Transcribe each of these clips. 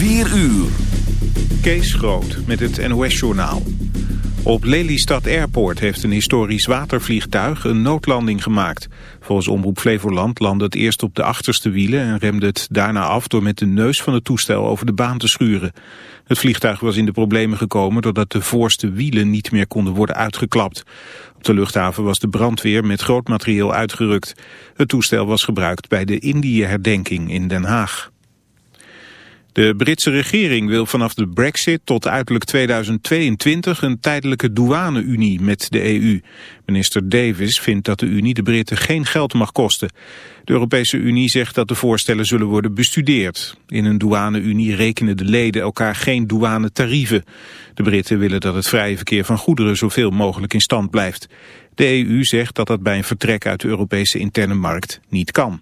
4 uur. Kees Groot met het NOS-journaal. Op Lelystad Airport heeft een historisch watervliegtuig een noodlanding gemaakt. Volgens Omroep Flevoland landde het eerst op de achterste wielen... en remde het daarna af door met de neus van het toestel over de baan te schuren. Het vliegtuig was in de problemen gekomen... doordat de voorste wielen niet meer konden worden uitgeklapt. Op de luchthaven was de brandweer met groot materieel uitgerukt. Het toestel was gebruikt bij de Indië-herdenking in Den Haag. De Britse regering wil vanaf de brexit tot uiterlijk 2022 een tijdelijke douane-unie met de EU. Minister Davis vindt dat de Unie de Britten geen geld mag kosten. De Europese Unie zegt dat de voorstellen zullen worden bestudeerd. In een douane-unie rekenen de leden elkaar geen douanetarieven. De Britten willen dat het vrije verkeer van goederen zoveel mogelijk in stand blijft. De EU zegt dat dat bij een vertrek uit de Europese interne markt niet kan.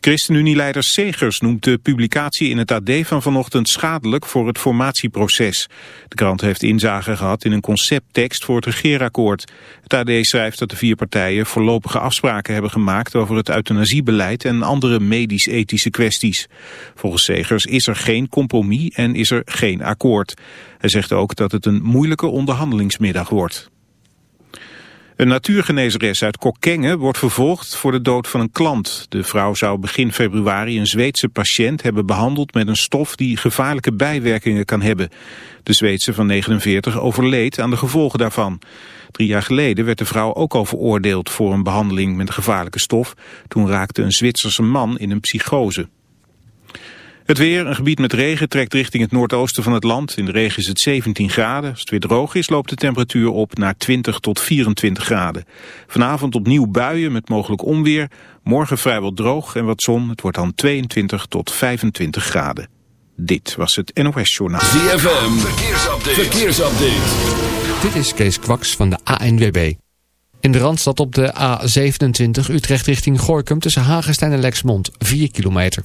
ChristenUnie-leider Segers noemt de publicatie in het AD van vanochtend schadelijk voor het formatieproces. De krant heeft inzage gehad in een concepttekst voor het regeerakkoord. Het AD schrijft dat de vier partijen voorlopige afspraken hebben gemaakt over het euthanasiebeleid en andere medisch-ethische kwesties. Volgens Segers is er geen compromis en is er geen akkoord. Hij zegt ook dat het een moeilijke onderhandelingsmiddag wordt. Een natuurgenezeres uit Kokkengen wordt vervolgd voor de dood van een klant. De vrouw zou begin februari een Zweedse patiënt hebben behandeld met een stof die gevaarlijke bijwerkingen kan hebben. De Zweedse van 49 overleed aan de gevolgen daarvan. Drie jaar geleden werd de vrouw ook al veroordeeld voor een behandeling met een gevaarlijke stof. Toen raakte een Zwitserse man in een psychose. Het weer, een gebied met regen, trekt richting het noordoosten van het land. In de regen is het 17 graden. Als het weer droog is, loopt de temperatuur op naar 20 tot 24 graden. Vanavond opnieuw buien met mogelijk onweer. Morgen vrijwel droog en wat zon. Het wordt dan 22 tot 25 graden. Dit was het NOS Journaal. ZFM, verkeersupdate. verkeersupdate. Dit is Kees Kwaks van de ANWB. In de Randstad op de A27 Utrecht richting Gorkum tussen Hagenstein en Lexmond 4 kilometer.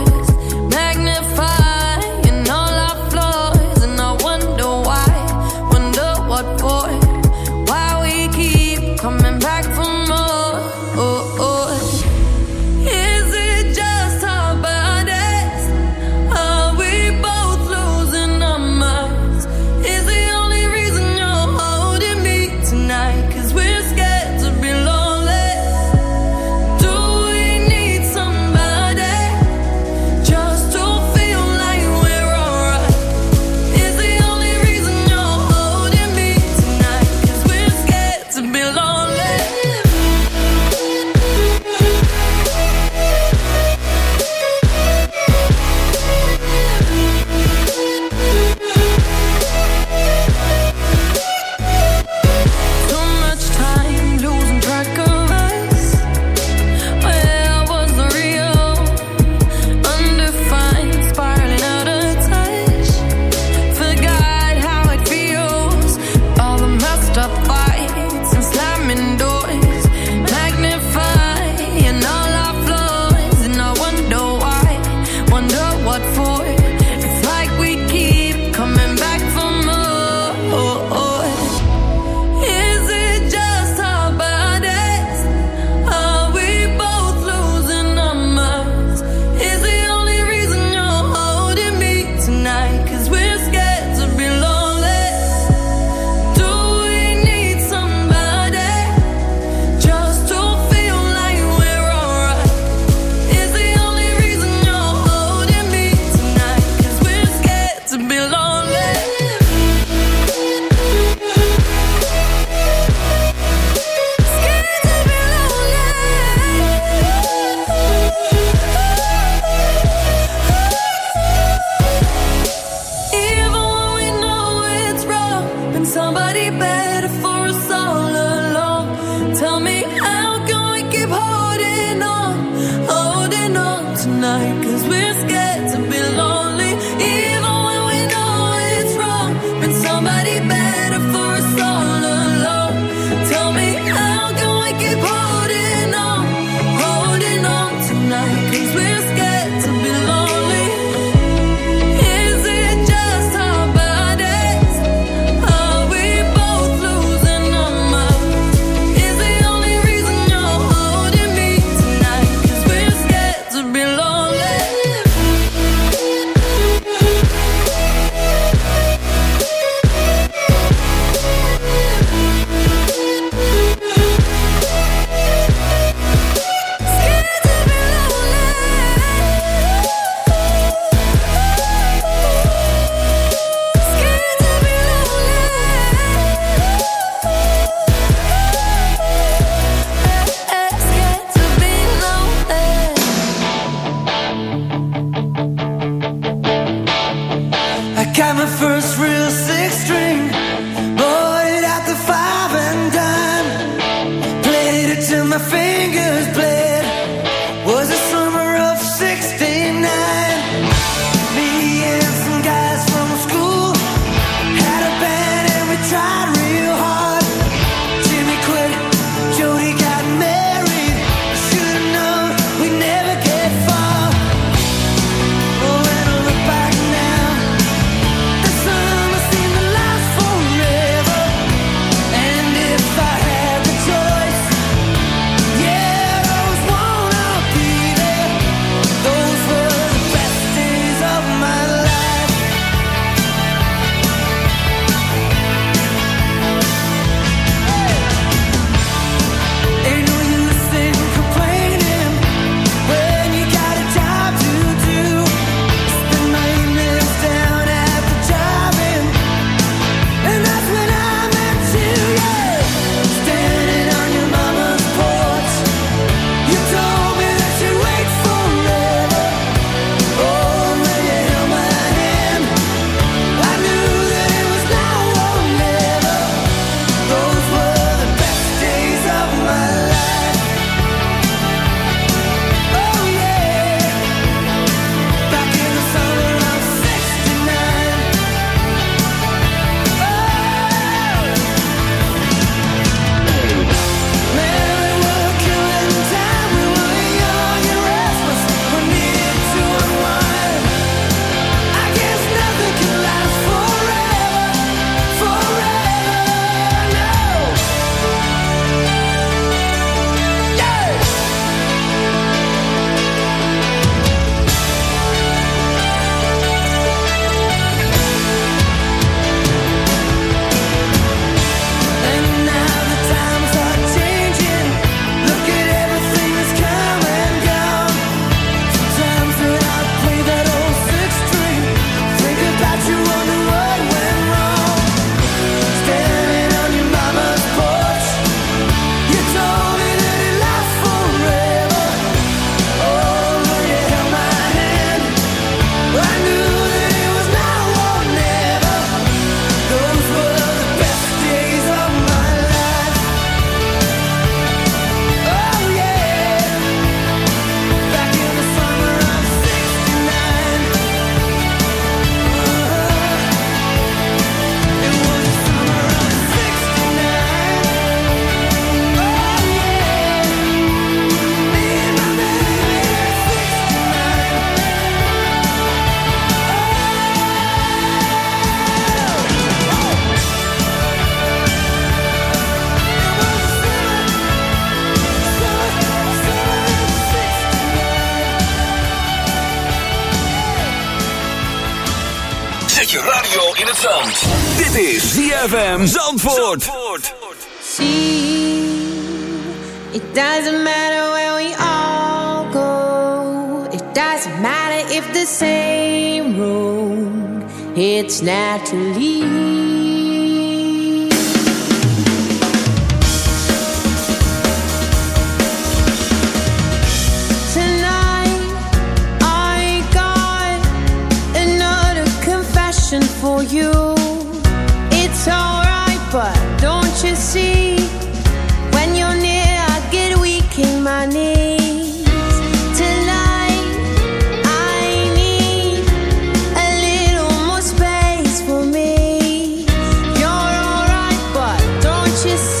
Don't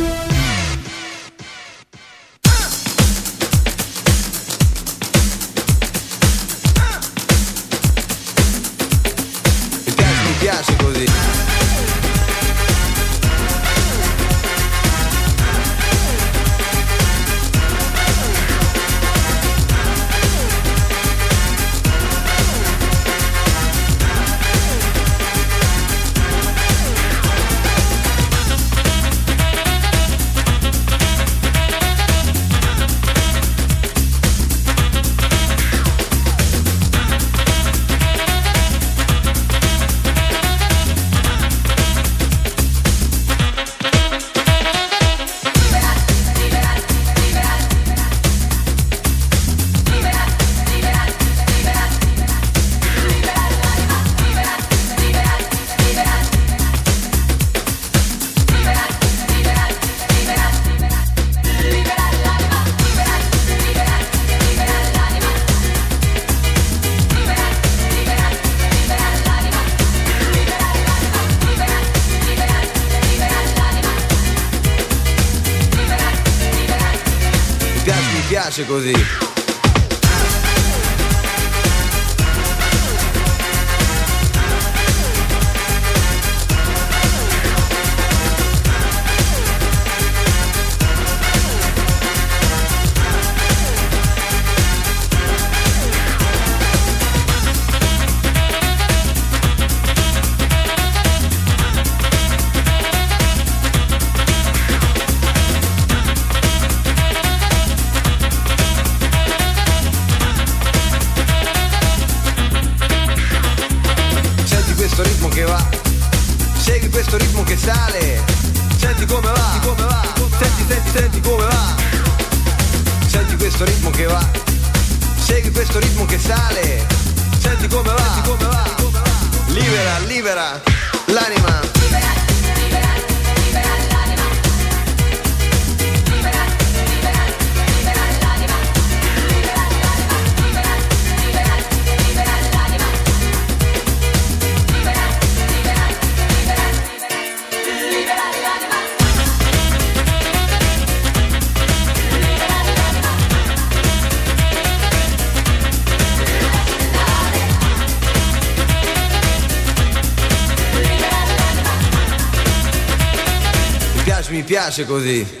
piace così.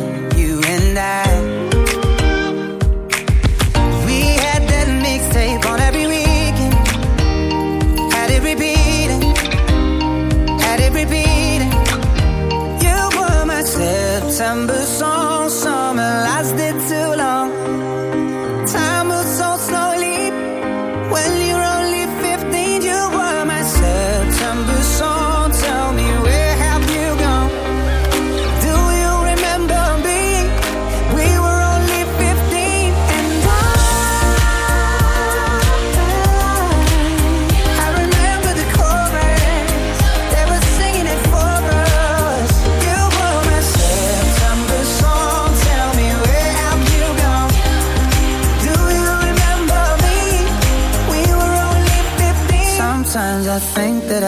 September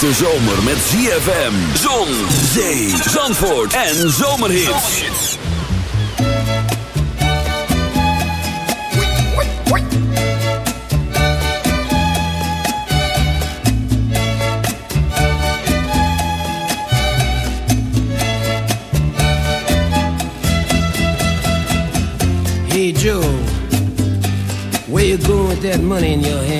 Een hete zomer met ZFM, zon, zee, zandvoort en zomerhits. Hey Joe, where you going with that money in your hand?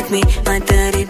with me, my daddy.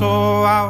so I